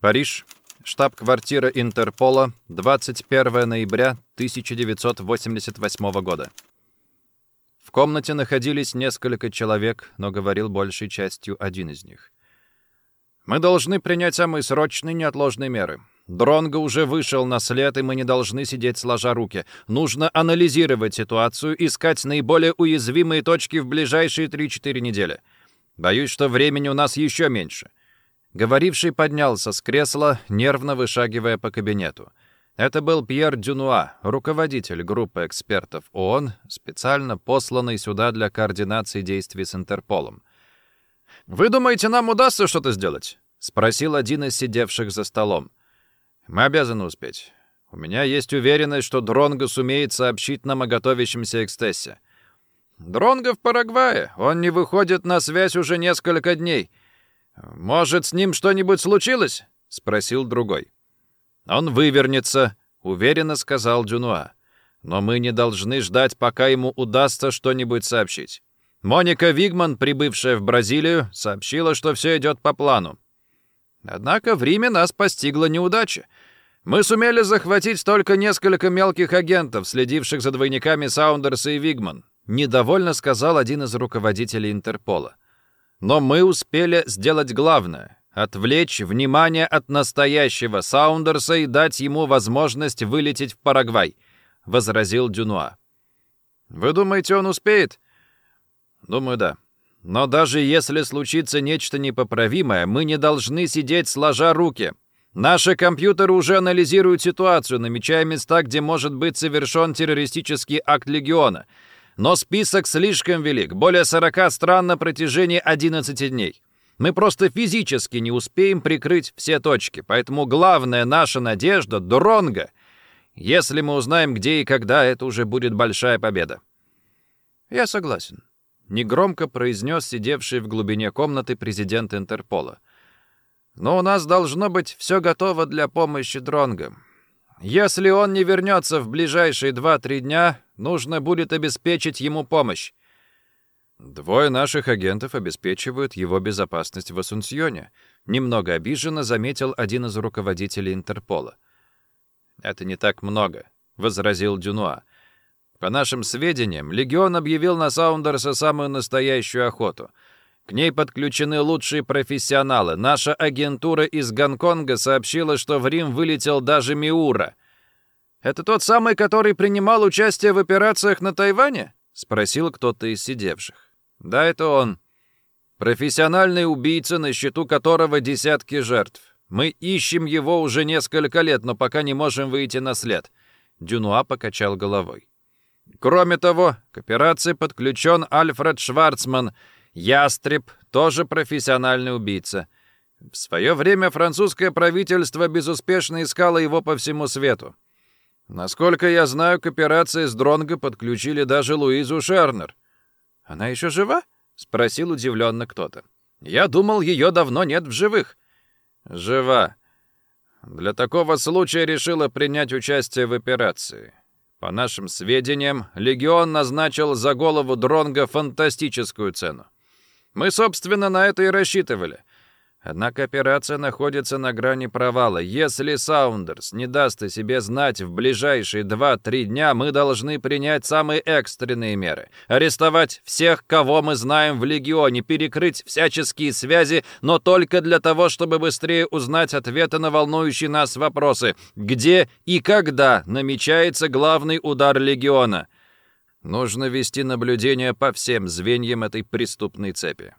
Париж. Штаб-квартира Интерпола. 21 ноября 1988 года. В комнате находились несколько человек, но говорил большей частью один из них. «Мы должны принять самые срочные неотложные меры. Дронго уже вышел на след, и мы не должны сидеть сложа руки. Нужно анализировать ситуацию, искать наиболее уязвимые точки в ближайшие 3-4 недели. Боюсь, что времени у нас еще меньше». Говоривший поднялся с кресла, нервно вышагивая по кабинету. Это был Пьер Дюнуа, руководитель группы экспертов ООН, специально посланный сюда для координации действий с Интерполом. «Вы думаете, нам удастся что-то сделать?» — спросил один из сидевших за столом. «Мы обязаны успеть. У меня есть уверенность, что Дронго сумеет сообщить нам о готовящемся экстессе». «Дронго в Парагвае. Он не выходит на связь уже несколько дней. Может, с ним что-нибудь случилось?» — спросил другой. «Он вывернется», — уверенно сказал Дюнуа. «Но мы не должны ждать, пока ему удастся что-нибудь сообщить. Моника Вигман, прибывшая в Бразилию, сообщила, что все идет по плану. Однако в Риме нас постигла неудача. Мы сумели захватить только несколько мелких агентов, следивших за двойниками Саундерса и Вигман», — недовольно сказал один из руководителей Интерпола. «Но мы успели сделать главное отвлечь внимание от настоящего Саундерса и дать ему возможность вылететь в Парагвай», — возразил Дюнуа. «Вы думаете, он успеет?» «Думаю, да. Но даже если случится нечто непоправимое, мы не должны сидеть сложа руки. Наши компьютеры уже анализируют ситуацию, намечая места, где может быть совершен террористический акт Легиона. Но список слишком велик, более 40 стран на протяжении 11 дней. Мы просто физически не успеем прикрыть все точки, поэтому главная наша надежда — Дронга. Если мы узнаем, где и когда, это уже будет большая победа». «Я согласен», — негромко произнес сидевший в глубине комнаты президент Интерпола. «Но у нас должно быть все готово для помощи Дронга. Если он не вернется в ближайшие 2-3 дня, нужно будет обеспечить ему помощь. Двое наших агентов обеспечивают его безопасность в Асунсьоне. Немного обиженно заметил один из руководителей Интерпола. «Это не так много», — возразил Дюнуа. «По нашим сведениям, Легион объявил на Саундерса самую настоящую охоту. К ней подключены лучшие профессионалы. Наша агентура из Гонконга сообщила, что в Рим вылетел даже Миура. «Это тот самый, который принимал участие в операциях на Тайване?» — спросил кто-то из сидевших. Да, это он. Профессиональный убийца, на счету которого десятки жертв. Мы ищем его уже несколько лет, но пока не можем выйти на след. Дюнуа покачал головой. Кроме того, к операции подключен Альфред Шварцман. Ястреб, тоже профессиональный убийца. В свое время французское правительство безуспешно искало его по всему свету. Насколько я знаю, к операции с Дронго подключили даже Луизу Шернер. «Она еще жива?» — спросил удивленно кто-то. «Я думал, ее давно нет в живых». «Жива. Для такого случая решила принять участие в операции. По нашим сведениям, Легион назначил за голову Дронга фантастическую цену. Мы, собственно, на это и рассчитывали. Однако операция находится на грани провала. Если Саундерс не даст о себе знать в ближайшие 2-3 дня, мы должны принять самые экстренные меры. Арестовать всех, кого мы знаем в Легионе, перекрыть всяческие связи, но только для того, чтобы быстрее узнать ответы на волнующие нас вопросы. Где и когда намечается главный удар Легиона? Нужно вести наблюдение по всем звеньям этой преступной цепи.